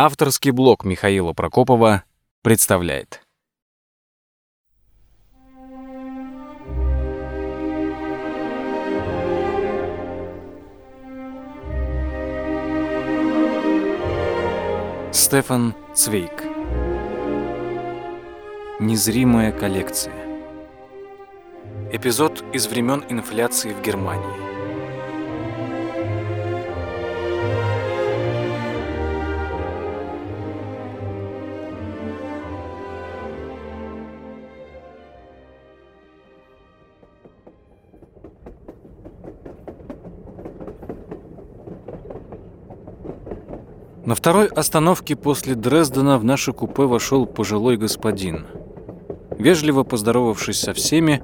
Авторский блог Михаила Прокопова представляет. Стефан Цвейк. Незримая коллекция. Эпизод из времен инфляции в Германии На второй остановке после Дрездена в наше купе вошел пожилой господин. Вежливо поздоровавшись со всеми,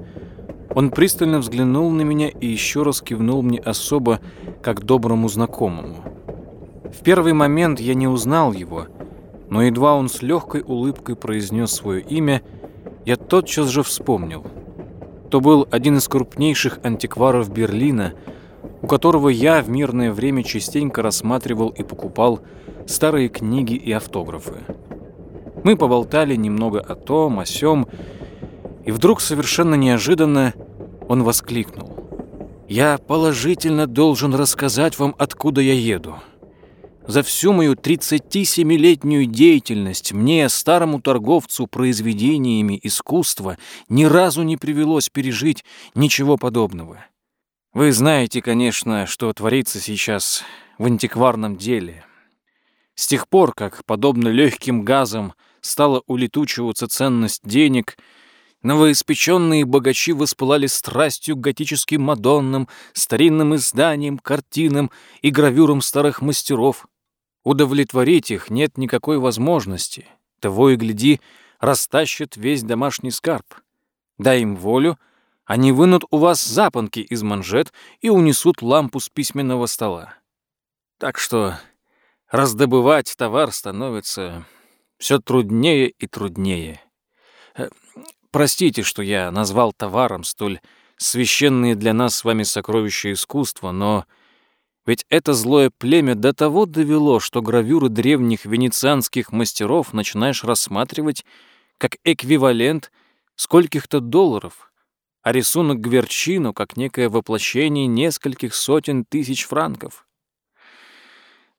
он пристально взглянул на меня и еще раз кивнул мне особо, как доброму знакомому. В первый момент я не узнал его, но едва он с легкой улыбкой произнес свое имя, я тотчас же вспомнил. То был один из крупнейших антикваров Берлина, у которого я в мирное время частенько рассматривал и покупал старые книги и автографы. Мы поболтали немного о том, о сём, и вдруг совершенно неожиданно он воскликнул. «Я положительно должен рассказать вам, откуда я еду. За всю мою 37-летнюю деятельность мне, старому торговцу произведениями искусства, ни разу не привелось пережить ничего подобного. Вы знаете, конечно, что творится сейчас в антикварном деле». С тех пор, как, подобно легким газам, стала улетучиваться ценность денег, новоиспеченные богачи воспылали страстью к готическим мадоннам, старинным изданиям, картинам и гравюрам старых мастеров. Удовлетворить их нет никакой возможности. Того и гляди, растащат весь домашний скарб. Дай им волю, они вынут у вас запонки из манжет и унесут лампу с письменного стола. Так что раздобывать товар становится все труднее и труднее. Э, простите, что я назвал товаром столь священные для нас с вами сокровища искусства, но ведь это злое племя до того довело, что гравюры древних венецианских мастеров начинаешь рассматривать как эквивалент скольких-то долларов, а рисунок Гверчино как некое воплощение нескольких сотен тысяч франков.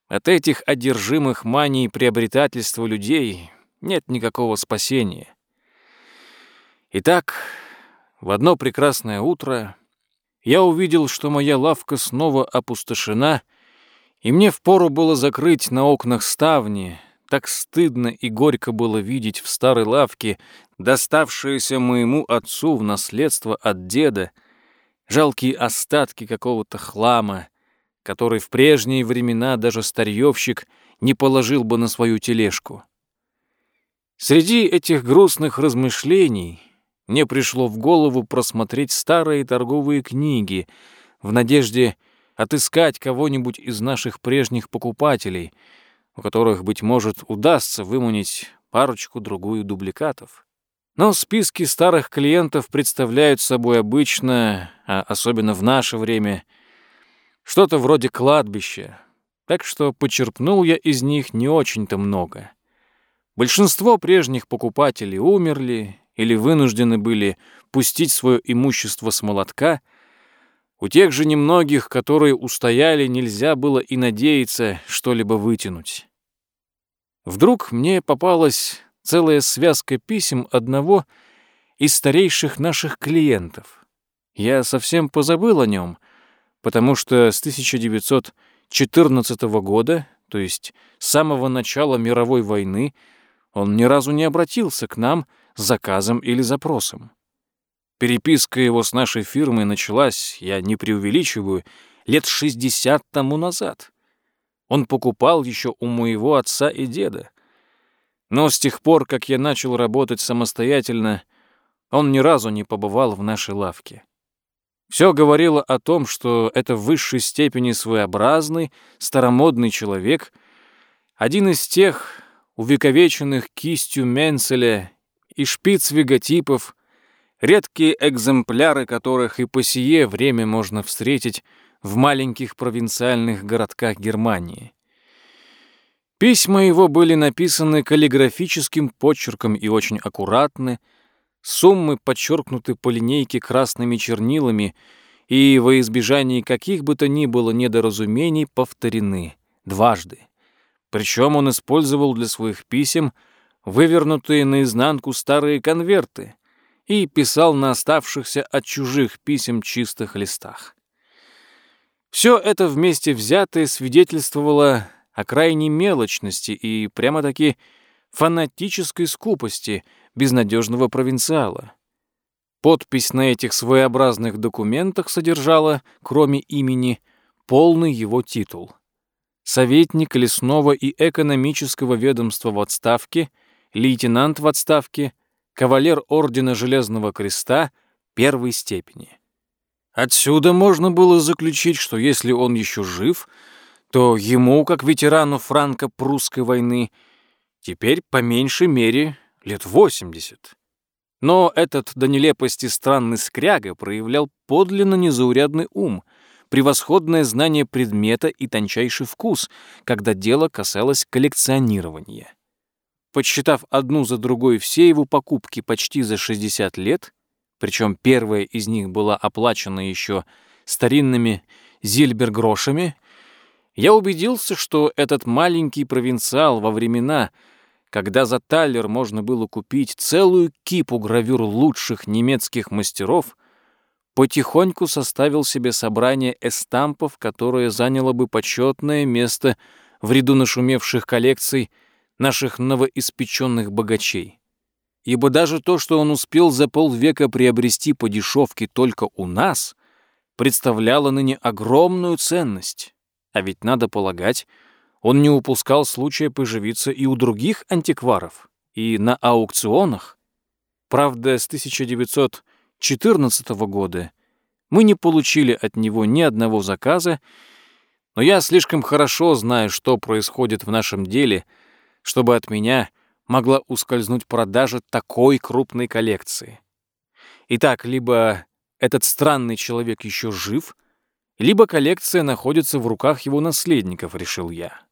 От этих одержимых маний приобретательства людей нет никакого спасения. Итак, в одно прекрасное утро я увидел, что моя лавка снова опустошена, и мне впору было закрыть на окнах ставни. Так стыдно и горько было видеть в старой лавке, доставшееся моему отцу в наследство от деда, жалкие остатки какого-то хлама — который в прежние времена даже старьевщик не положил бы на свою тележку. Среди этих грустных размышлений мне пришло в голову просмотреть старые торговые книги в надежде отыскать кого-нибудь из наших прежних покупателей, у которых, быть может, удастся выманить парочку-другую дубликатов. Но списки старых клиентов представляют собой обычно, а особенно в наше время — что-то вроде кладбища, так что почерпнул я из них не очень-то много. Большинство прежних покупателей умерли или вынуждены были пустить свое имущество с молотка. У тех же немногих, которые устояли, нельзя было и надеяться что-либо вытянуть. Вдруг мне попалась целая связка писем одного из старейших наших клиентов. Я совсем позабыл о нем — потому что с 1914 года, то есть с самого начала мировой войны, он ни разу не обратился к нам с заказом или запросом. Переписка его с нашей фирмой началась, я не преувеличиваю, лет 60 тому назад. Он покупал еще у моего отца и деда. Но с тех пор, как я начал работать самостоятельно, он ни разу не побывал в нашей лавке. Все говорило о том, что это в высшей степени своеобразный, старомодный человек, один из тех увековеченных кистью Менцеля и шпиц-веготипов, редкие экземпляры которых и по сие время можно встретить в маленьких провинциальных городках Германии. Письма его были написаны каллиграфическим почерком и очень аккуратны, суммы подчеркнуты по линейке красными чернилами и во избежании каких бы то ни было недоразумений повторены дважды. Причем он использовал для своих писем вывернутые наизнанку старые конверты и писал на оставшихся от чужих писем чистых листах. Все это вместе взятое свидетельствовало о крайней мелочности и прямо-таки фанатической скупости безнадежного провинциала. Подпись на этих своеобразных документах содержала, кроме имени, полный его титул. Советник лесного и экономического ведомства в отставке, лейтенант в отставке, кавалер Ордена Железного Креста первой степени. Отсюда можно было заключить, что если он еще жив — то ему, как ветерану франко-прусской войны, теперь по меньшей мере лет 80. Но этот до нелепости странный скряга проявлял подлинно незаурядный ум, превосходное знание предмета и тончайший вкус, когда дело касалось коллекционирования. Подсчитав одну за другой все его покупки почти за 60 лет, причем первая из них была оплачена еще старинными зильбергрошами, я убедился, что этот маленький провинциал во времена, когда за талер можно было купить целую кипу гравюр лучших немецких мастеров, потихоньку составил себе собрание эстампов, которое заняло бы почетное место в ряду нашумевших коллекций наших новоиспеченных богачей. Ибо даже то, что он успел за полвека приобрести по дешевке только у нас, представляло ныне огромную ценность. А ведь, надо полагать, он не упускал случая поживиться и у других антикваров, и на аукционах. Правда, с 1914 года мы не получили от него ни одного заказа, но я слишком хорошо знаю, что происходит в нашем деле, чтобы от меня могла ускользнуть продажа такой крупной коллекции. Итак, либо этот странный человек еще жив — либо коллекция находится в руках его наследников, решил я.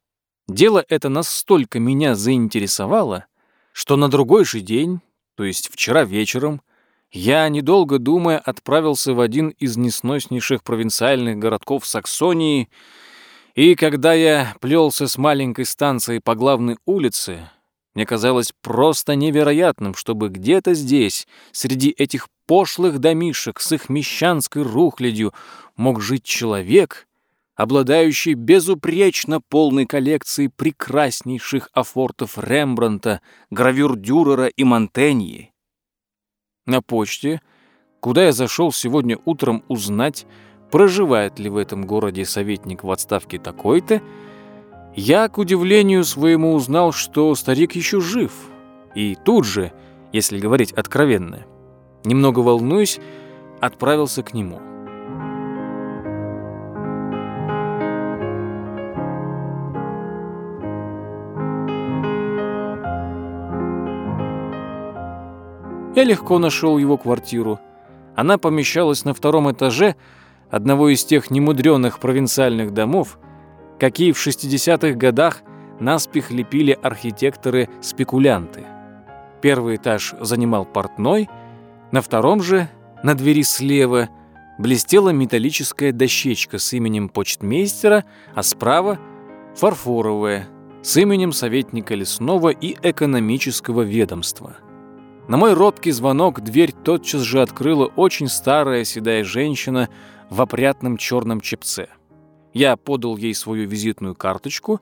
Дело это настолько меня заинтересовало, что на другой же день, то есть вчера вечером, я, недолго думая, отправился в один из несноснейших провинциальных городков Саксонии, и когда я плелся с маленькой станции по главной улице, мне казалось просто невероятным, чтобы где-то здесь, среди этих пошлых домишек с их мещанской рухлядью, мог жить человек, обладающий безупречно полной коллекцией прекраснейших афортов Рембранта, гравюр Дюрера и Монтеньи. На почте, куда я зашел сегодня утром узнать, проживает ли в этом городе советник в отставке такой-то, я, к удивлению своему, узнал, что старик еще жив. И тут же, если говорить откровенно, немного волнуюсь, отправился к нему. Я легко нашел его квартиру. Она помещалась на втором этаже одного из тех немудреных провинциальных домов, какие в 60-х годах наспех лепили архитекторы-спекулянты. Первый этаж занимал портной, на втором же, на двери слева, блестела металлическая дощечка с именем почтмейстера, а справа — фарфоровая, с именем советника лесного и экономического ведомства. На мой робкий звонок дверь тотчас же открыла очень старая седая женщина в опрятном черном чепце. Я подал ей свою визитную карточку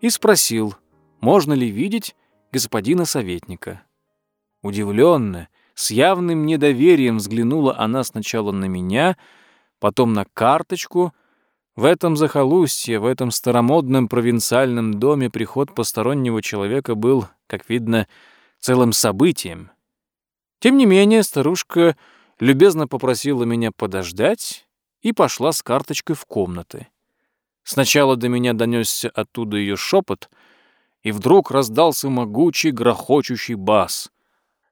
и спросил, можно ли видеть господина советника. Удивленно, с явным недоверием взглянула она сначала на меня, потом на карточку. В этом захолустье, в этом старомодном провинциальном доме приход постороннего человека был, как видно, целым событием. Тем не менее, старушка любезно попросила меня подождать и пошла с карточкой в комнаты. Сначала до меня донесся оттуда ее шепот, и вдруг раздался могучий грохочущий бас.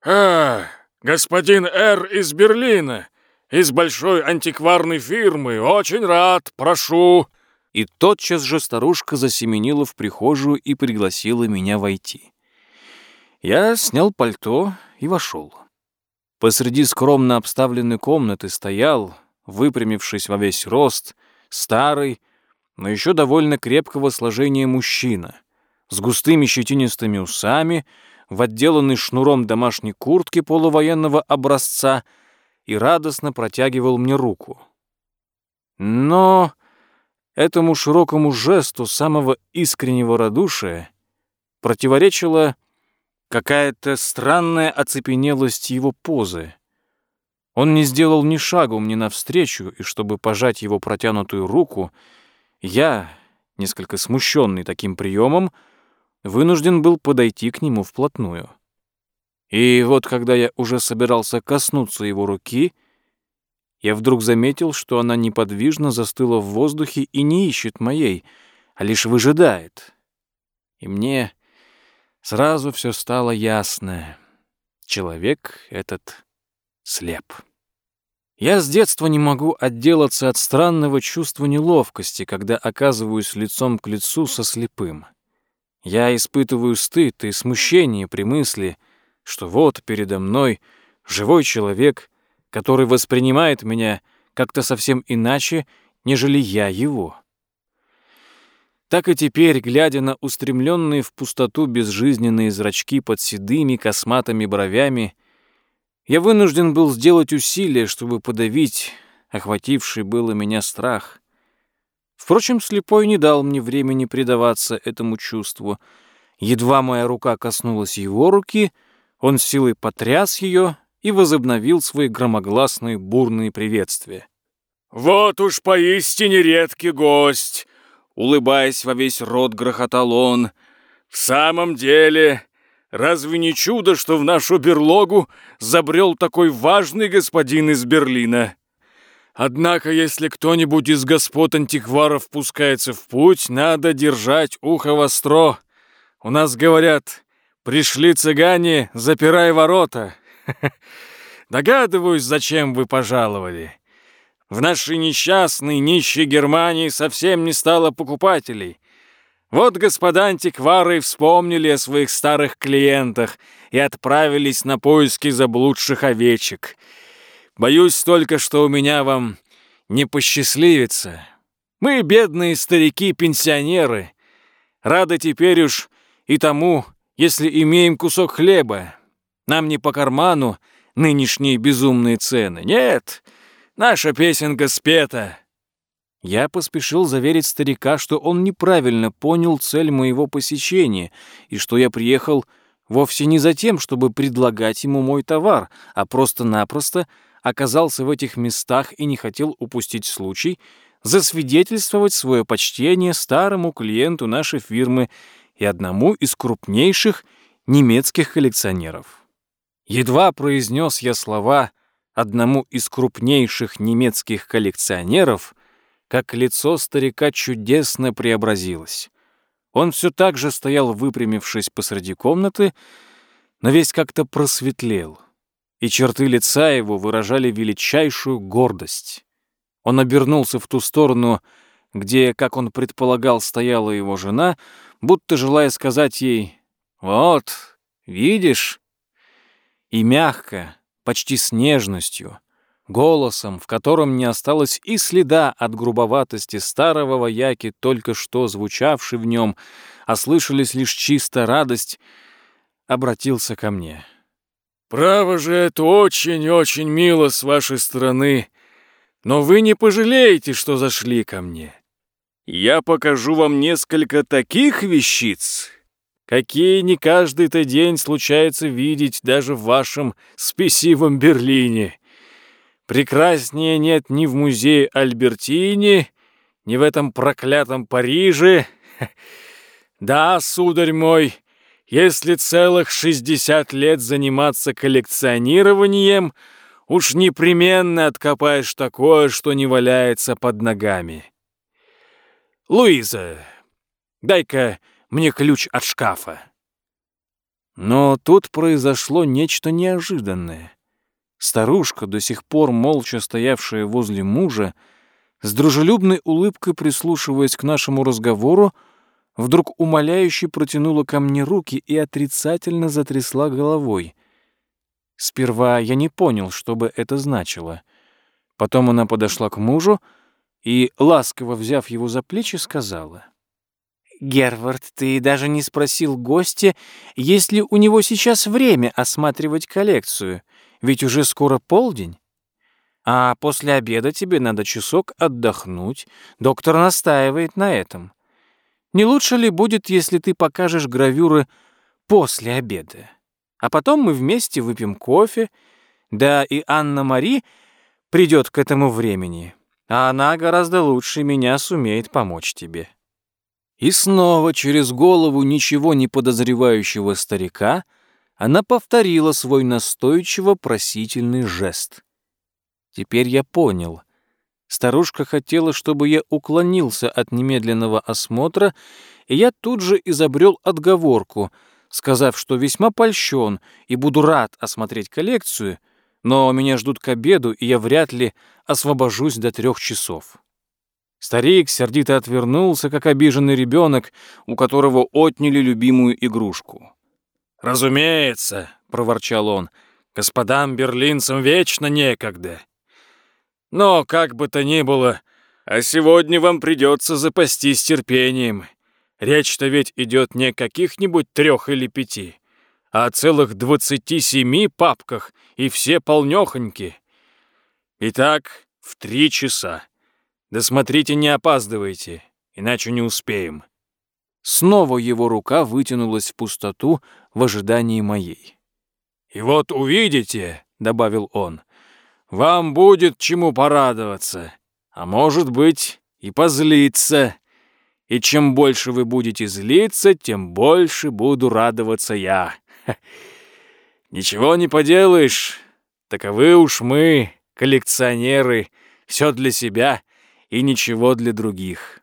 «А, господин Р. из Берлина, из большой антикварной фирмы, очень рад, прошу». и тотчас же старушка засеменила в прихожую и пригласила меня войти. Я снял пальто и вошел. Посреди скромно обставленной комнаты стоял, выпрямившись во весь рост, старый, но еще довольно крепкого сложения мужчина, с густыми щетинистыми усами, в отделанной шнуром домашней куртке полувоенного образца и радостно протягивал мне руку. Но этому широкому жесту самого искреннего радушия противоречила какая-то странная оцепенелость его позы. Он не сделал ни шагу мне навстречу, и чтобы пожать его протянутую руку, я, несколько смущенный таким приемом, вынужден был подойти к нему вплотную. И вот когда я уже собирался коснуться его руки, я вдруг заметил, что она неподвижно застыла в воздухе и не ищет моей, а лишь выжидает. И мне сразу все стало ясно. Человек этот слеп. Я с детства не могу отделаться от странного чувства неловкости, когда оказываюсь лицом к лицу со слепым. Я испытываю стыд и смущение при мысли, что вот передо мной живой человек, который воспринимает меня как-то совсем иначе, нежели я его. Так и теперь, глядя на устремленные в пустоту безжизненные зрачки под седыми косматыми бровями, я вынужден был сделать усилие, чтобы подавить охвативший было меня страх. Впрочем, слепой не дал мне времени предаваться этому чувству. Едва моя рука коснулась его руки, он силой потряс ее и возобновил свои громогласные бурные приветствия. «Вот уж поистине редкий гость!» Улыбаясь во весь рот, грохотал он. «В самом деле, разве не чудо, что в нашу берлогу забрел такой важный господин из Берлина?» Однако, если кто-нибудь из господ антикваров пускается в путь, надо держать ухо востро. У нас говорят, пришли цыгане, запирай ворота. Догадываюсь, зачем вы пожаловали. В нашей несчастной, нищей Германии совсем не стало покупателей. Вот господа антиквары вспомнили о своих старых клиентах и отправились на поиски заблудших овечек — Боюсь только, что у меня вам не посчастливится. Мы, бедные старики-пенсионеры, рады теперь уж и тому, если имеем кусок хлеба. Нам не по карману нынешние безумные цены. Нет, наша песенка спета». Я поспешил заверить старика, что он неправильно понял цель моего посещения и что я приехал вовсе не за тем, чтобы предлагать ему мой товар, а просто-напросто оказался в этих местах и не хотел упустить случай засвидетельствовать свое почтение старому клиенту нашей фирмы и одному из крупнейших немецких коллекционеров. Едва произнес я слова одному из крупнейших немецких коллекционеров, как лицо старика чудесно преобразилось. Он все так же стоял, выпрямившись посреди комнаты, но весь как-то просветлел — и черты лица его выражали величайшую гордость. Он обернулся в ту сторону, где, как он предполагал, стояла его жена, будто желая сказать ей «Вот, видишь?» И мягко, почти с нежностью, голосом, в котором не осталось и следа от грубоватости старого вояки, только что звучавший в нем, а слышались лишь чисто радость, обратился ко мне. «Право же, это очень-очень мило с вашей стороны, но вы не пожалеете, что зашли ко мне. Я покажу вам несколько таких вещиц, какие не каждый-то день случается видеть даже в вашем спесивом Берлине. Прекраснее нет ни в музее Альбертини, ни в этом проклятом Париже. Да, сударь мой, — если целых 60 лет заниматься коллекционированием, уж непременно откопаешь такое, что не валяется под ногами. Луиза, дай-ка мне ключ от шкафа. Но тут произошло нечто неожиданное. Старушка, до сих пор молча стоявшая возле мужа, С дружелюбной улыбкой прислушиваясь к нашему разговору, вдруг умоляюще протянула ко мне руки и отрицательно затрясла головой. Сперва я не понял, что бы это значило. Потом она подошла к мужу и, ласково взяв его за плечи, сказала. «Гервард, ты даже не спросил гостя, есть ли у него сейчас время осматривать коллекцию, ведь уже скоро полдень. А после обеда тебе надо часок отдохнуть. Доктор настаивает на этом. Не лучше ли будет, если ты покажешь гравюры после обеда? А потом мы вместе выпьем кофе, да и Анна-Мари придет к этому времени, а она гораздо лучше меня сумеет помочь тебе». И снова через голову ничего не подозревающего старика она повторила свой настойчиво просительный жест. Теперь я понял. Старушка хотела, чтобы я уклонился от немедленного осмотра, и я тут же изобрел отговорку, сказав, что весьма польщен и буду рад осмотреть коллекцию, но меня ждут к обеду, и я вряд ли освобожусь до трех часов. Старик сердито отвернулся, как обиженный ребенок, у которого отняли любимую игрушку. «Разумеется», — проворчал он, — «господам берлинцам вечно некогда. Но, как бы то ни было, а сегодня вам придется запастись терпением. Речь-то ведь идет не о каких-нибудь трех или пяти, а о целых двадцати семи папках, и все полнёхоньки. Итак, в три часа. Да смотрите, не опаздывайте, иначе не успеем». Снова его рука вытянулась в пустоту в ожидании моей. «И вот увидите», — добавил он, вам будет чему порадоваться, а может быть и позлиться. И чем больше вы будете злиться, тем больше буду радоваться я. Ничего не поделаешь, таковы уж мы, коллекционеры, все для себя и ничего для других.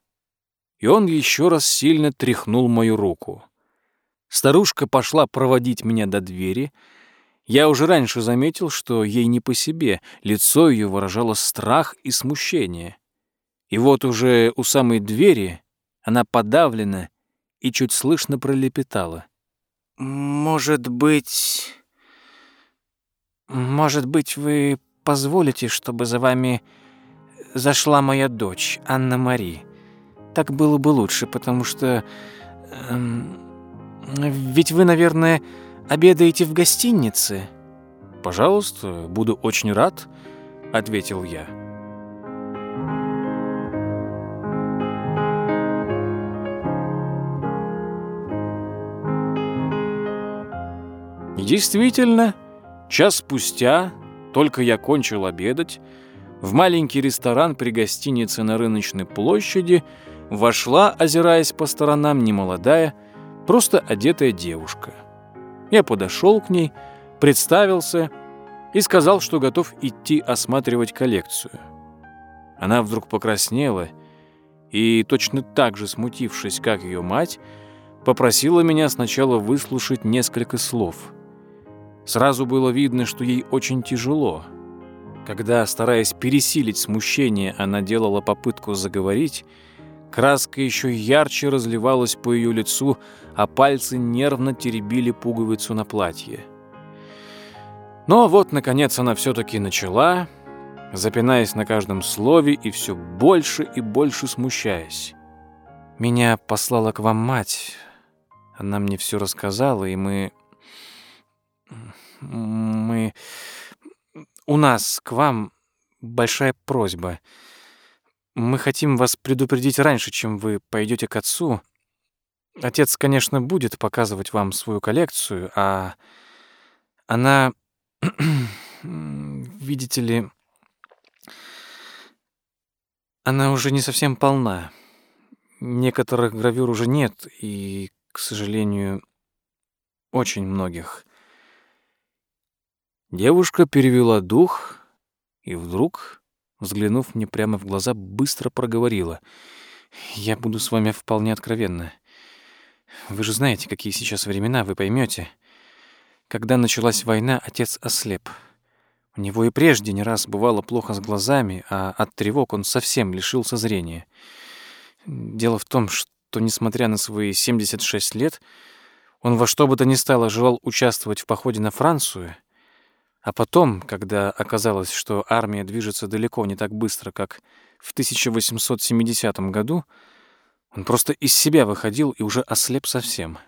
И он еще раз сильно тряхнул мою руку. Старушка пошла проводить меня до двери, я уже раньше заметил, что ей не по себе, лицо ее выражало страх и смущение. И вот уже у самой двери она подавлена и чуть слышно пролепетала. «Может быть... Может быть, вы позволите, чтобы за вами зашла моя дочь, Анна-Мари? Так было бы лучше, потому что... Эм, ведь вы, наверное, обедаете в гостинице?» «Пожалуйста, буду очень рад», — ответил я. действительно, час спустя, только я кончил обедать, в маленький ресторан при гостинице на рыночной площади вошла, озираясь по сторонам, немолодая, просто одетая девушка — я подошел к ней, представился и сказал, что готов идти осматривать коллекцию. Она вдруг покраснела и, точно так же смутившись, как ее мать, попросила меня сначала выслушать несколько слов. Сразу было видно, что ей очень тяжело. Когда, стараясь пересилить смущение, она делала попытку заговорить, Краска еще ярче разливалась по ее лицу, а пальцы нервно теребили пуговицу на платье. Но вот, наконец, она все-таки начала, запинаясь на каждом слове и все больше и больше смущаясь. «Меня послала к вам мать. Она мне все рассказала, и мы... Мы... У нас к вам большая просьба». Мы хотим вас предупредить раньше, чем вы пойдете к отцу. Отец, конечно, будет показывать вам свою коллекцию, а она, видите ли, она уже не совсем полна. Некоторых гравюр уже нет, и, к сожалению, очень многих. Девушка перевела дух и вдруг взглянув мне прямо в глаза, быстро проговорила. «Я буду с вами вполне откровенна. Вы же знаете, какие сейчас времена, вы поймете. Когда началась война, отец ослеп. У него и прежде не раз бывало плохо с глазами, а от тревог он совсем лишился зрения. Дело в том, что, несмотря на свои 76 лет, он во что бы то ни стало желал участвовать в походе на Францию, а потом, когда оказалось, что армия движется далеко не так быстро, как в 1870 году, он просто из себя выходил и уже ослеп совсем.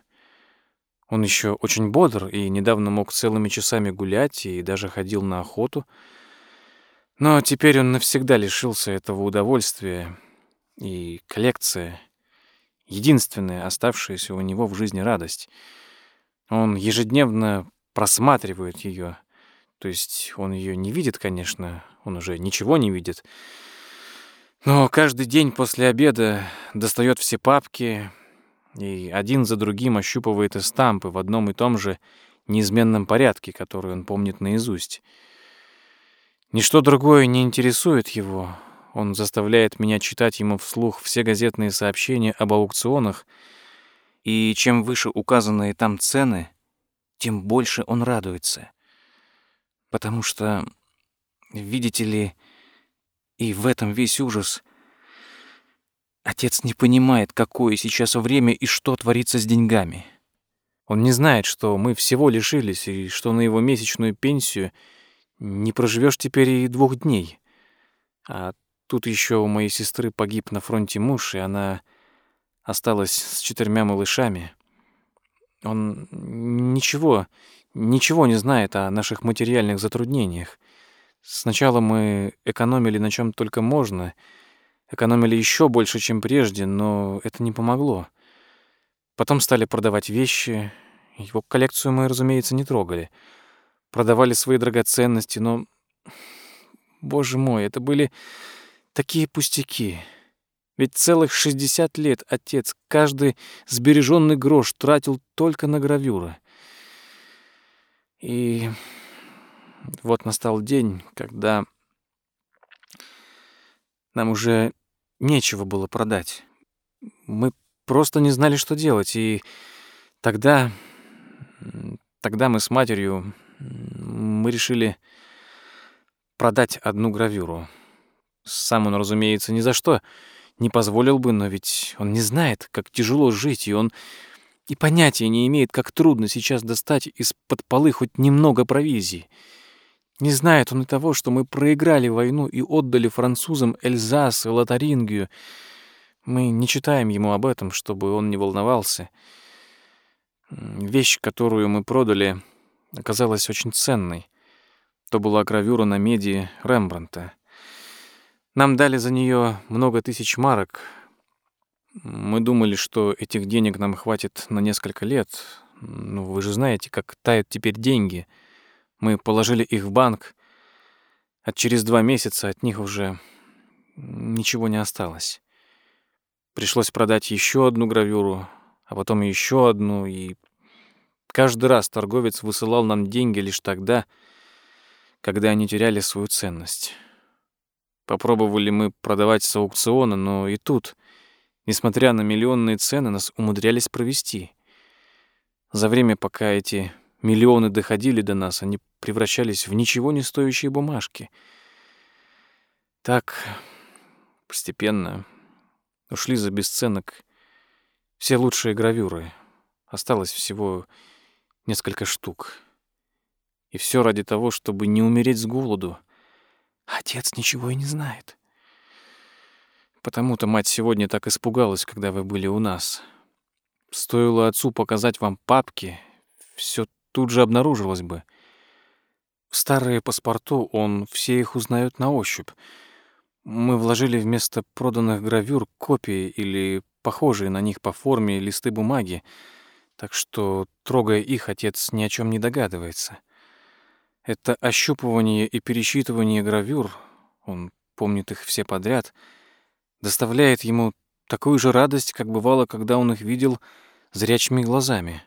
Он еще очень бодр и недавно мог целыми часами гулять и даже ходил на охоту. Но теперь он навсегда лишился этого удовольствия, и коллекция — единственная оставшаяся у него в жизни радость. Он ежедневно просматривает ее, то есть он ее не видит, конечно, он уже ничего не видит. Но каждый день после обеда достает все папки и один за другим ощупывает эстампы в одном и том же неизменном порядке, который он помнит наизусть. Ничто другое не интересует его. Он заставляет меня читать ему вслух все газетные сообщения об аукционах, и чем выше указанные там цены, тем больше он радуется потому что, видите ли, и в этом весь ужас. Отец не понимает, какое сейчас время и что творится с деньгами. Он не знает, что мы всего лишились, и что на его месячную пенсию не проживешь теперь и двух дней. А тут еще у моей сестры погиб на фронте муж, и она осталась с четырьмя малышами. Он ничего ничего не знает о наших материальных затруднениях. Сначала мы экономили на чем только можно, экономили еще больше, чем прежде, но это не помогло. Потом стали продавать вещи. Его коллекцию мы, разумеется, не трогали. Продавали свои драгоценности, но... Боже мой, это были такие пустяки. Ведь целых 60 лет отец каждый сбереженный грош тратил только на гравюры. И вот настал день, когда нам уже нечего было продать. Мы просто не знали, что делать, и тогда, тогда мы с матерью, мы решили продать одну гравюру. Сам он, разумеется, ни за что не позволил бы, но ведь он не знает, как тяжело жить, и он и понятия не имеет, как трудно сейчас достать из-под полы хоть немного провизии. Не знает он и того, что мы проиграли войну и отдали французам Эльзас и Лотарингию. Мы не читаем ему об этом, чтобы он не волновался. Вещь, которую мы продали, оказалась очень ценной. То была гравюра на меди Рембранта. Нам дали за нее много тысяч марок, мы думали, что этих денег нам хватит на несколько лет. Ну, вы же знаете, как тают теперь деньги. Мы положили их в банк, а через два месяца от них уже ничего не осталось. Пришлось продать еще одну гравюру, а потом еще одну, и каждый раз торговец высылал нам деньги лишь тогда, когда они теряли свою ценность. Попробовали мы продавать с аукциона, но и тут — Несмотря на миллионные цены, нас умудрялись провести. За время, пока эти миллионы доходили до нас, они превращались в ничего не стоящие бумажки. Так, постепенно, ушли за бесценок все лучшие гравюры. Осталось всего несколько штук. И все ради того, чтобы не умереть с голоду. Отец ничего и не знает. Потому-то мать сегодня так испугалась, когда вы были у нас. Стоило отцу показать вам папки, все тут же обнаружилось бы. Старые паспорту, он все их узнает на ощупь. Мы вложили вместо проданных гравюр копии или похожие на них по форме листы бумаги, так что, трогая их, отец ни о чем не догадывается. Это ощупывание и пересчитывание гравюр, он помнит их все подряд — доставляет ему такую же радость, как бывало, когда он их видел зрячими глазами.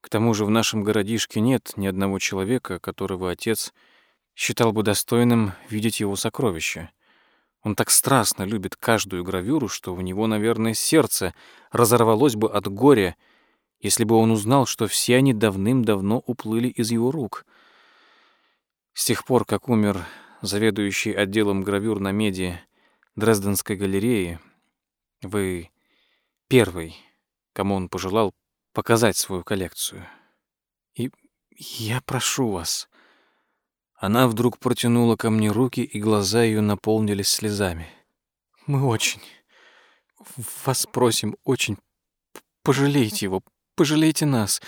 К тому же в нашем городишке нет ни одного человека, которого отец считал бы достойным видеть его сокровища. Он так страстно любит каждую гравюру, что у него, наверное, сердце разорвалось бы от горя, если бы он узнал, что все они давным-давно уплыли из его рук. С тех пор, как умер заведующий отделом гравюр на меди Дрезденской галереи, вы первый, кому он пожелал показать свою коллекцию. И я прошу вас. Она вдруг протянула ко мне руки, и глаза ее наполнились слезами. Мы очень вас просим, очень пожалейте его, пожалейте нас.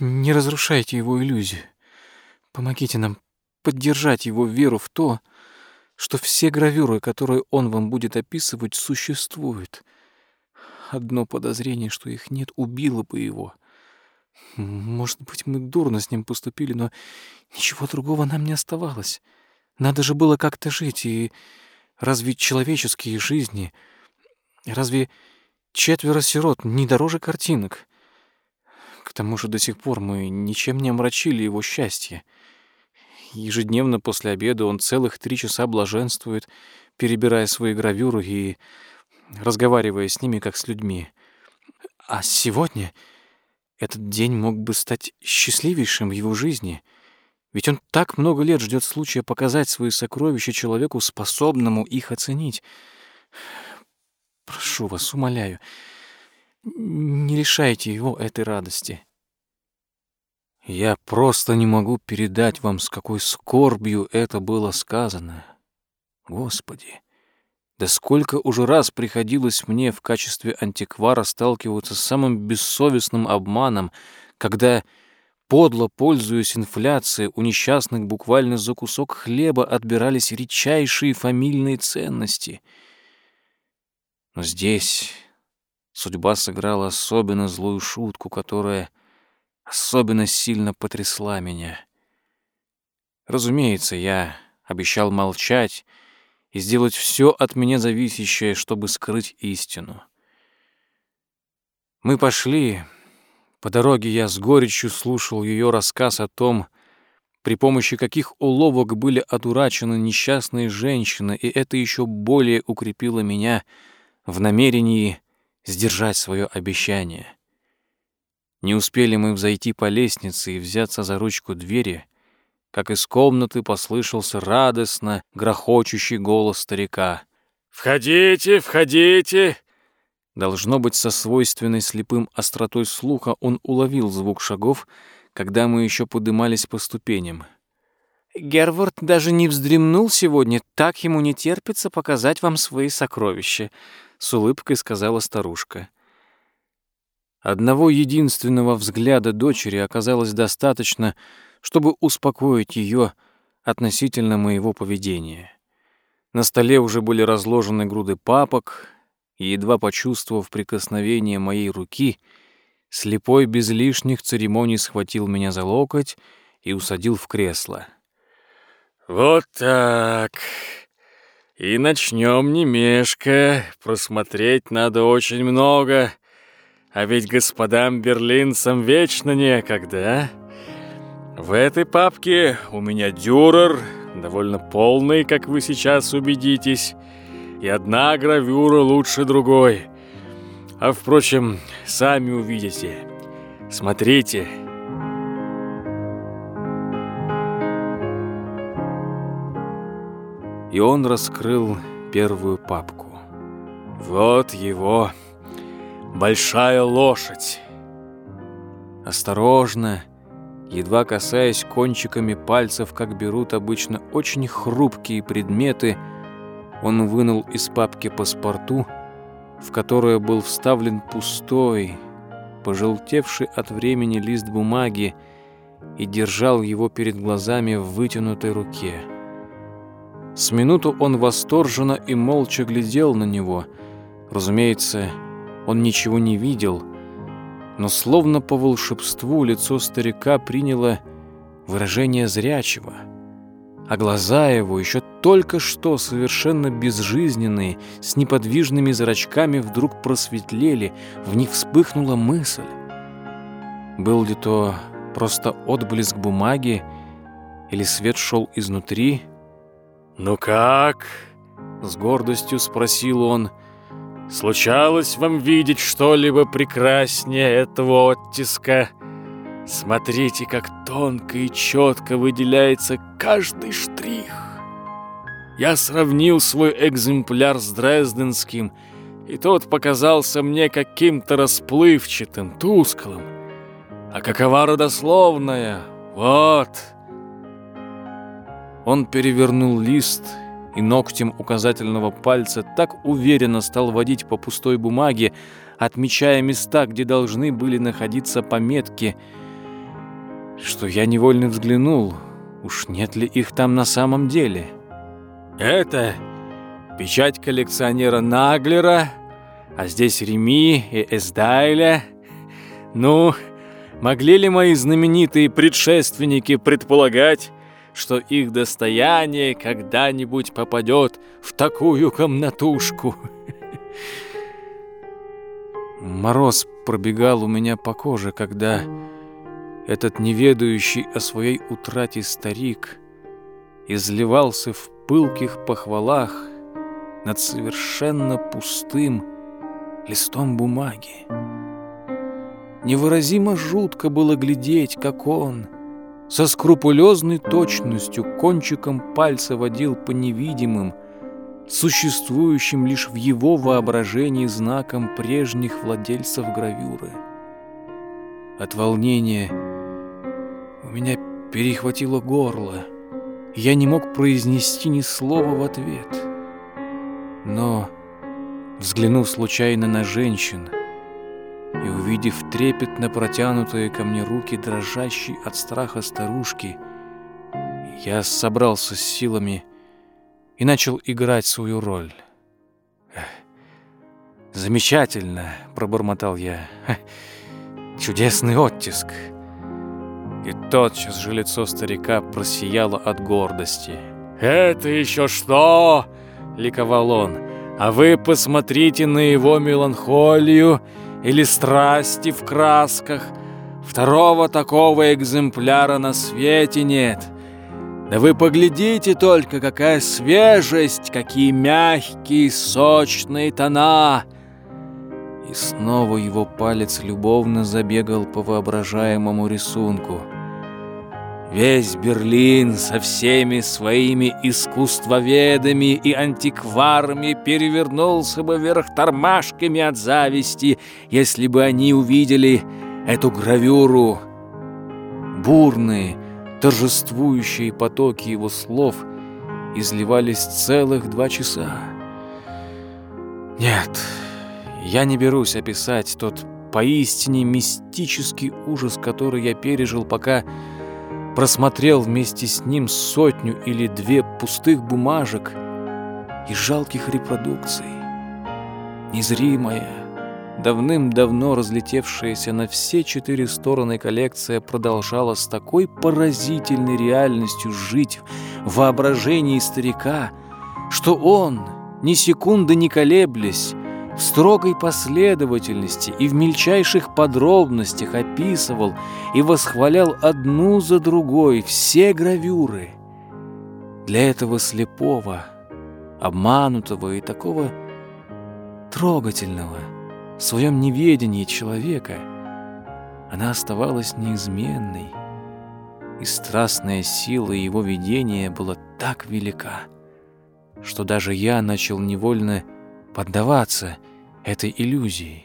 Не разрушайте его иллюзию. Помогите нам поддержать его веру в то, что все гравюры, которые он вам будет описывать, существуют. Одно подозрение, что их нет, убило бы его. Может быть, мы дурно с ним поступили, но ничего другого нам не оставалось. Надо же было как-то жить, и разве человеческие жизни, разве четверо сирот не дороже картинок? К тому же до сих пор мы ничем не омрачили его счастье. Ежедневно после обеда он целых три часа блаженствует, перебирая свои гравюры и разговаривая с ними, как с людьми. А сегодня этот день мог бы стать счастливейшим в его жизни, ведь он так много лет ждет случая показать свои сокровища человеку, способному их оценить. Прошу вас, умоляю, не лишайте его этой радости. Я просто не могу передать вам, с какой скорбью это было сказано. Господи, да сколько уже раз приходилось мне в качестве антиквара сталкиваться с самым бессовестным обманом, когда, подло пользуясь инфляцией, у несчастных буквально за кусок хлеба отбирались редчайшие фамильные ценности. Но здесь судьба сыграла особенно злую шутку, которая особенно сильно потрясла меня. Разумеется, я обещал молчать, и сделать все от меня зависящее, чтобы скрыть истину. Мы пошли. По дороге я с горечью слушал ее рассказ о том, при помощи каких уловок были одурачены несчастные женщины, и это еще более укрепило меня в намерении сдержать свое обещание. Не успели мы взойти по лестнице и взяться за ручку двери — как из комнаты послышался радостно грохочущий голос старика. «Входите, входите!» Должно быть, со свойственной слепым остротой слуха он уловил звук шагов, когда мы еще подымались по ступеням. «Гервард даже не вздремнул сегодня, так ему не терпится показать вам свои сокровища», — с улыбкой сказала старушка. Одного единственного взгляда дочери оказалось достаточно, чтобы успокоить ее относительно моего поведения. На столе уже были разложены груды папок, и, едва почувствовав прикосновение моей руки, слепой без лишних церемоний схватил меня за локоть и усадил в кресло. «Вот так. И начнем не мешка. Просмотреть надо очень много. А ведь господам берлинцам вечно некогда, а?» В этой папке у меня дюрер, довольно полный, как вы сейчас убедитесь, и одна гравюра лучше другой. А впрочем, сами увидите. Смотрите. И он раскрыл первую папку. Вот его большая лошадь. Осторожно, едва касаясь кончиками пальцев, как берут обычно очень хрупкие предметы, он вынул из папки паспорту, в которое был вставлен пустой, пожелтевший от времени лист бумаги, и держал его перед глазами в вытянутой руке. С минуту он восторженно и молча глядел на него. Разумеется, он ничего не видел — но словно по волшебству лицо старика приняло выражение зрячего, а глаза его, еще только что совершенно безжизненные, с неподвижными зрачками, вдруг просветлели, в них вспыхнула мысль. Был ли то просто отблеск бумаги, или свет шел изнутри? «Ну как?» — с гордостью спросил он — Случалось вам видеть что-либо прекраснее этого оттиска? Смотрите, как тонко и четко выделяется каждый штрих. Я сравнил свой экземпляр с дрезденским, и тот показался мне каким-то расплывчатым, тусклым. А какова родословная? Вот. Он перевернул лист и ногтем указательного пальца так уверенно стал водить по пустой бумаге, отмечая места, где должны были находиться пометки, что я невольно взглянул, уж нет ли их там на самом деле. Это печать коллекционера Наглера, а здесь Реми и Эсдайля. Ну, могли ли мои знаменитые предшественники предполагать, что их достояние когда-нибудь попадет в такую комнатушку. Мороз пробегал у меня по коже, когда этот неведающий о своей утрате старик изливался в пылких похвалах над совершенно пустым листом бумаги. Невыразимо жутко было глядеть, как он — со скрупулезной точностью кончиком пальца водил по невидимым, существующим лишь в его воображении знаком прежних владельцев гравюры. От волнения у меня перехватило горло, я не мог произнести ни слова в ответ. Но, взглянув случайно на женщин, и, увидев трепетно протянутые ко мне руки, дрожащей от страха старушки, я собрался с силами и начал играть свою роль. «Замечательно!» — пробормотал я. «Чудесный оттиск!» И тотчас же лицо старика просияло от гордости. «Это еще что?» — ликовал он. «А вы посмотрите на его меланхолию или страсти в красках. Второго такого экземпляра на свете нет. Да вы поглядите только, какая свежесть, какие мягкие, сочные тона!» И снова его палец любовно забегал по воображаемому рисунку – Весь Берлин со всеми своими искусствоведами и антикварами перевернулся бы вверх тормашками от зависти, если бы они увидели эту гравюру. Бурные, торжествующие потоки его слов изливались целых два часа. Нет, я не берусь описать тот поистине мистический ужас, который я пережил, пока просмотрел вместе с ним сотню или две пустых бумажек и жалких репродукций. Незримая, давным-давно разлетевшаяся на все четыре стороны коллекция продолжала с такой поразительной реальностью жить в воображении старика, что он, ни секунды не колеблясь, в строгой последовательности и в мельчайших подробностях описывал и восхвалял одну за другой все гравюры. Для этого слепого, обманутого и такого трогательного в своем неведении человека она оставалась неизменной, и страстная сила его видения была так велика, что даже я начал невольно поддаваться этой иллюзии.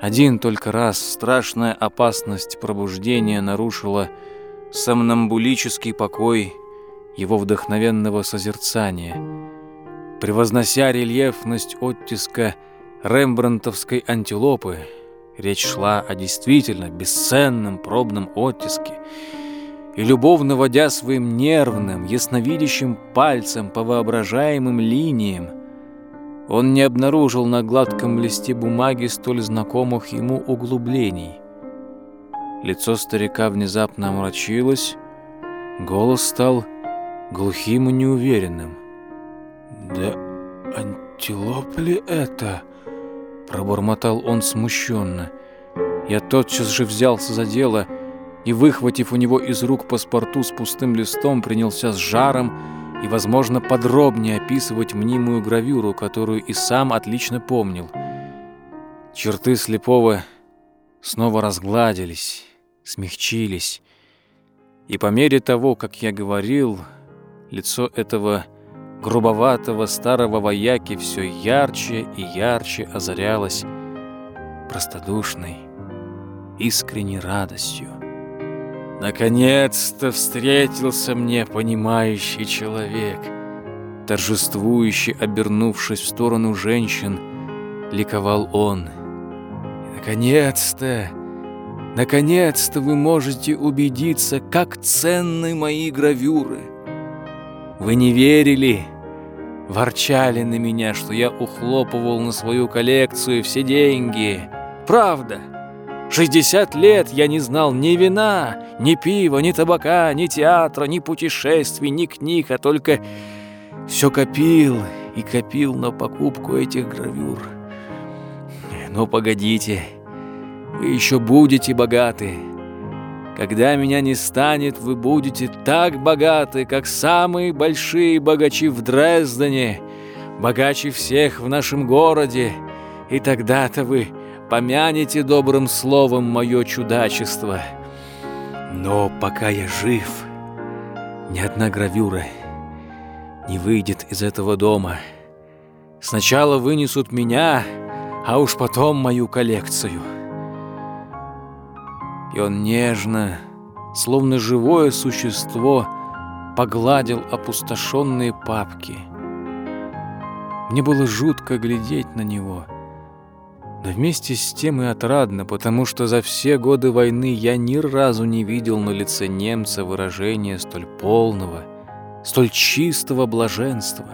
Один только раз страшная опасность пробуждения нарушила сомнамбулический покой его вдохновенного созерцания. Превознося рельефность оттиска рембрандтовской антилопы, речь шла о действительно бесценном пробном оттиске, и любовно водя своим нервным, ясновидящим пальцем по воображаемым линиям, он не обнаружил на гладком листе бумаги столь знакомых ему углублений. Лицо старика внезапно омрачилось, голос стал глухим и неуверенным. «Да антилоп ли это?» — пробормотал он смущенно. Я тотчас же взялся за дело и, выхватив у него из рук паспорту с пустым листом, принялся с жаром и, возможно, подробнее описывать мнимую гравюру, которую и сам отлично помнил. Черты слепого снова разгладились, смягчились, и по мере того, как я говорил, лицо этого грубоватого старого вояки все ярче и ярче озарялось простодушной, искренней радостью. Наконец-то встретился мне понимающий человек. Торжествующе обернувшись в сторону женщин, ликовал он. Наконец-то, наконец-то вы можете убедиться, как ценны мои гравюры. Вы не верили, ворчали на меня, что я ухлопывал на свою коллекцию все деньги. Правда. 60 лет я не знал ни вина, ни пива, ни табака, ни театра, ни путешествий, ни книг, а только все копил и копил на покупку этих гравюр. Но погодите, вы еще будете богаты. Когда меня не станет, вы будете так богаты, как самые большие богачи в Дрездене, богаче всех в нашем городе, и тогда-то вы помянете добрым словом мое чудачество. Но пока я жив, ни одна гравюра не выйдет из этого дома. Сначала вынесут меня, а уж потом мою коллекцию. И он нежно, словно живое существо, погладил опустошенные папки. Мне было жутко глядеть на него — но вместе с тем и отрадно, потому что за все годы войны я ни разу не видел на лице немца выражения столь полного, столь чистого блаженства.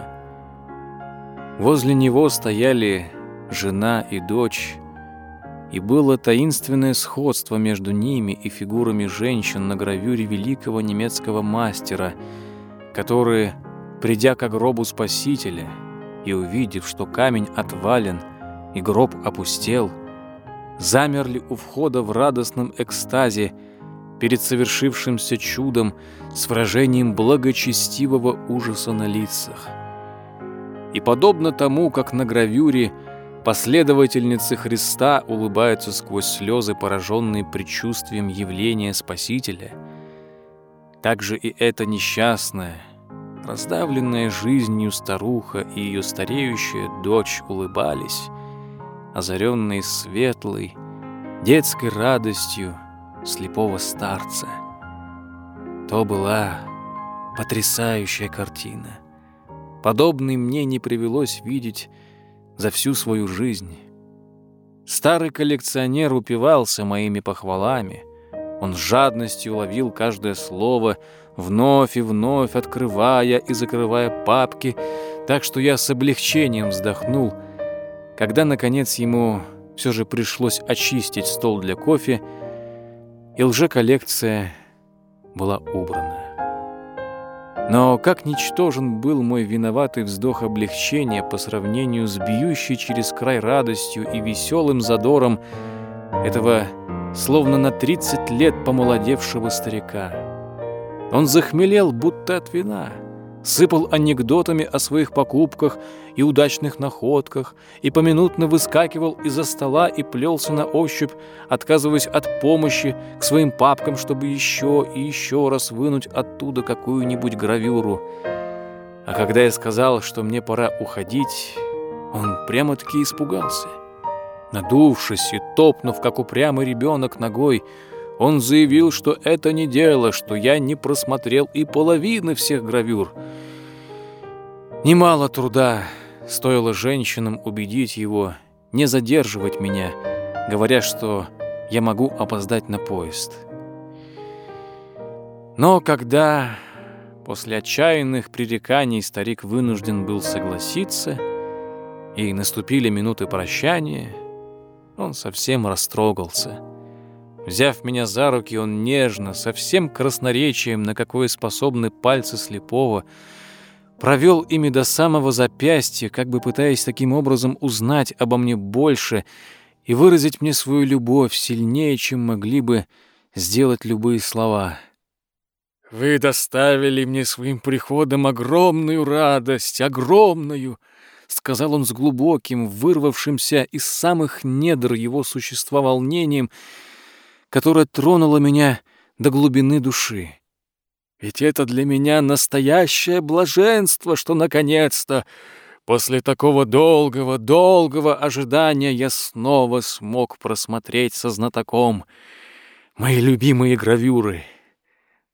Возле него стояли жена и дочь, и было таинственное сходство между ними и фигурами женщин на гравюре великого немецкого мастера, которые, придя к гробу Спасителя и увидев, что камень отвален, и гроб опустел, замерли у входа в радостном экстазе перед совершившимся чудом с выражением благочестивого ужаса на лицах. И подобно тому, как на гравюре последовательницы Христа улыбаются сквозь слезы, пораженные предчувствием явления Спасителя, так же и эта несчастная, раздавленная жизнью старуха и ее стареющая дочь улыбались, озаренный светлой, детской радостью слепого старца. То была потрясающая картина. Подобной мне не привелось видеть за всю свою жизнь. Старый коллекционер упивался моими похвалами. Он с жадностью ловил каждое слово, вновь и вновь открывая и закрывая папки, так что я с облегчением вздохнул — когда, наконец, ему все же пришлось очистить стол для кофе, и лжеколлекция была убрана. Но как ничтожен был мой виноватый вздох облегчения по сравнению с бьющей через край радостью и веселым задором этого словно на 30 лет помолодевшего старика. Он захмелел, будто от вина — сыпал анекдотами о своих покупках и удачных находках, и поминутно выскакивал из-за стола и плелся на ощупь, отказываясь от помощи к своим папкам, чтобы еще и еще раз вынуть оттуда какую-нибудь гравюру. А когда я сказал, что мне пора уходить, он прямо-таки испугался. Надувшись и топнув, как упрямый ребенок ногой, он заявил, что это не дело, что я не просмотрел и половины всех гравюр. Немало труда стоило женщинам убедить его не задерживать меня, говоря, что я могу опоздать на поезд. Но когда после отчаянных пререканий старик вынужден был согласиться, и наступили минуты прощания, он совсем растрогался — Взяв меня за руки, он нежно, со всем красноречием, на какое способны пальцы слепого, провел ими до самого запястья, как бы пытаясь таким образом узнать обо мне больше и выразить мне свою любовь сильнее, чем могли бы сделать любые слова. «Вы доставили мне своим приходом огромную радость, огромную!» — сказал он с глубоким, вырвавшимся из самых недр его существа волнением — которая тронула меня до глубины души. Ведь это для меня настоящее блаженство, что наконец-то после такого долгого-долгого ожидания я снова смог просмотреть со знатоком мои любимые гравюры.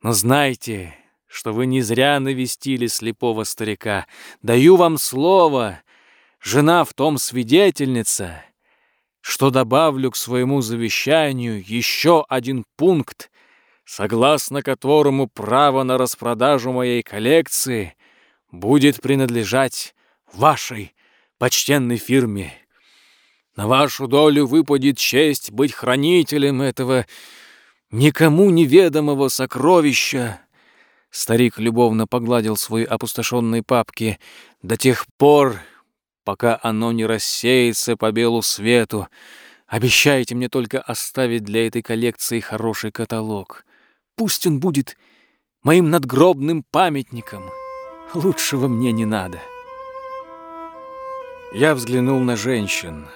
Но знайте, что вы не зря навестили слепого старика. Даю вам слово, жена в том свидетельница, что добавлю к своему завещанию еще один пункт, согласно которому право на распродажу моей коллекции будет принадлежать вашей почтенной фирме. На вашу долю выпадет честь быть хранителем этого никому неведомого сокровища. Старик любовно погладил свои опустошенные папки до тех пор, пока оно не рассеется по белу свету. Обещайте мне только оставить для этой коллекции хороший каталог. Пусть он будет моим надгробным памятником. Лучшего мне не надо. Я взглянул на женщин.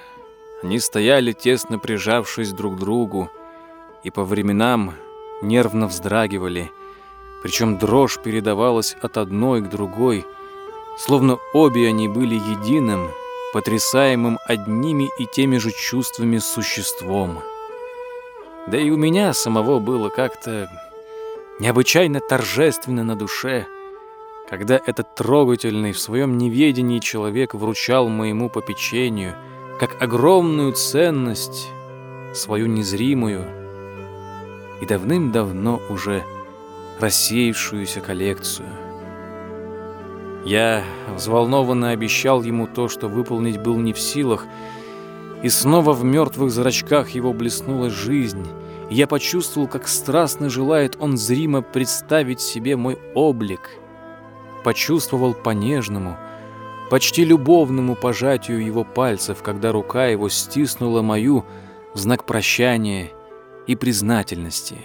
Они стояли, тесно прижавшись друг к другу, и по временам нервно вздрагивали, причем дрожь передавалась от одной к другой, словно обе они были единым, потрясаемым одними и теми же чувствами существом. Да и у меня самого было как-то необычайно торжественно на душе, когда этот трогательный в своем неведении человек вручал моему попечению, как огромную ценность, свою незримую и давным-давно уже рассеявшуюся коллекцию. Я взволнованно обещал ему то, что выполнить был не в силах, и снова в мертвых зрачках его блеснула жизнь — я почувствовал, как страстно желает он зримо представить себе мой облик. Почувствовал по нежному, почти любовному пожатию его пальцев, когда рука его стиснула мою в знак прощания и признательности.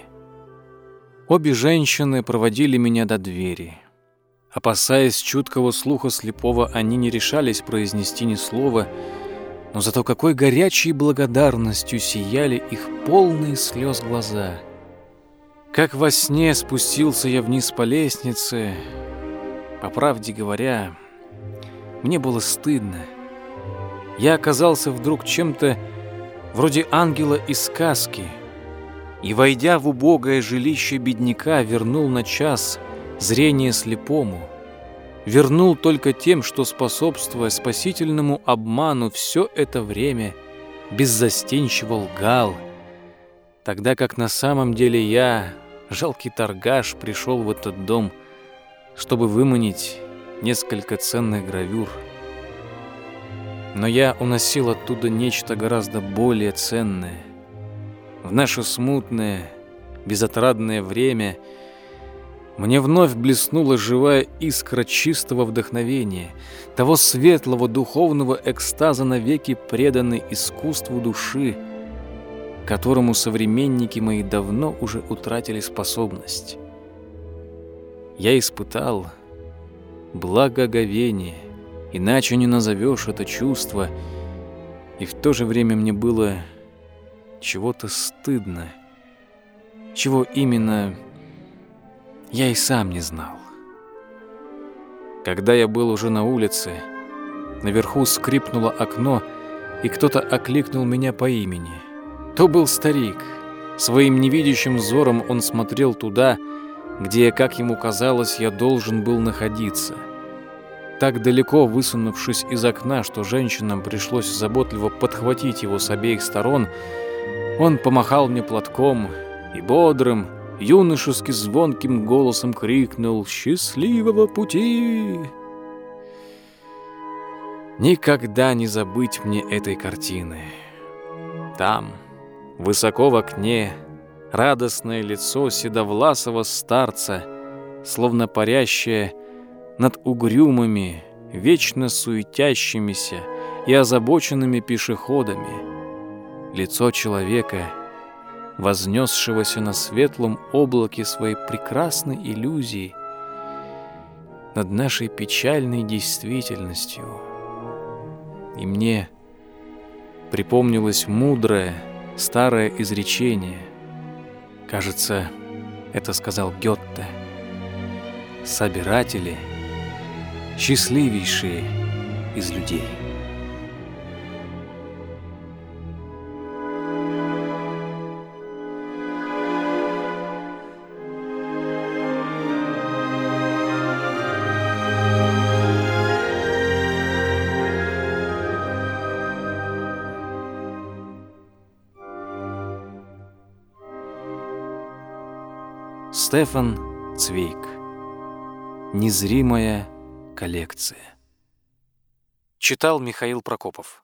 Обе женщины проводили меня до двери. Опасаясь чуткого слуха слепого, они не решались произнести ни слова, но зато какой горячей благодарностью сияли их полные слез глаза. Как во сне спустился я вниз по лестнице, по правде говоря, мне было стыдно. Я оказался вдруг чем-то вроде ангела из сказки, и, войдя в убогое жилище бедняка, вернул на час зрение слепому — вернул только тем, что, способствуя спасительному обману, все это время беззастенчиво лгал, тогда как на самом деле я, жалкий торгаш, пришел в этот дом, чтобы выманить несколько ценных гравюр. Но я уносил оттуда нечто гораздо более ценное. В наше смутное, безотрадное время — мне вновь блеснула живая искра чистого вдохновения, того светлого духовного экстаза навеки преданной искусству души, которому современники мои давно уже утратили способность. Я испытал благоговение, иначе не назовешь это чувство, и в то же время мне было чего-то стыдно. Чего именно я и сам не знал. Когда я был уже на улице, наверху скрипнуло окно, и кто-то окликнул меня по имени. То был старик. Своим невидящим взором он смотрел туда, где, как ему казалось, я должен был находиться. Так далеко высунувшись из окна, что женщинам пришлось заботливо подхватить его с обеих сторон, он помахал мне платком и бодрым, юношески звонким голосом крикнул «Счастливого пути!». Никогда не забыть мне этой картины. Там, высоко в окне, радостное лицо седовласого старца, словно парящее над угрюмыми, вечно суетящимися и озабоченными пешеходами. Лицо человека — вознесшегося на светлом облаке своей прекрасной иллюзии над нашей печальной действительностью. И мне припомнилось мудрое старое изречение Кажется, это сказал Гетте. Собиратели — счастливейшие из людей. Стефан Цвейк. Незримая коллекция. Читал Михаил Прокопов.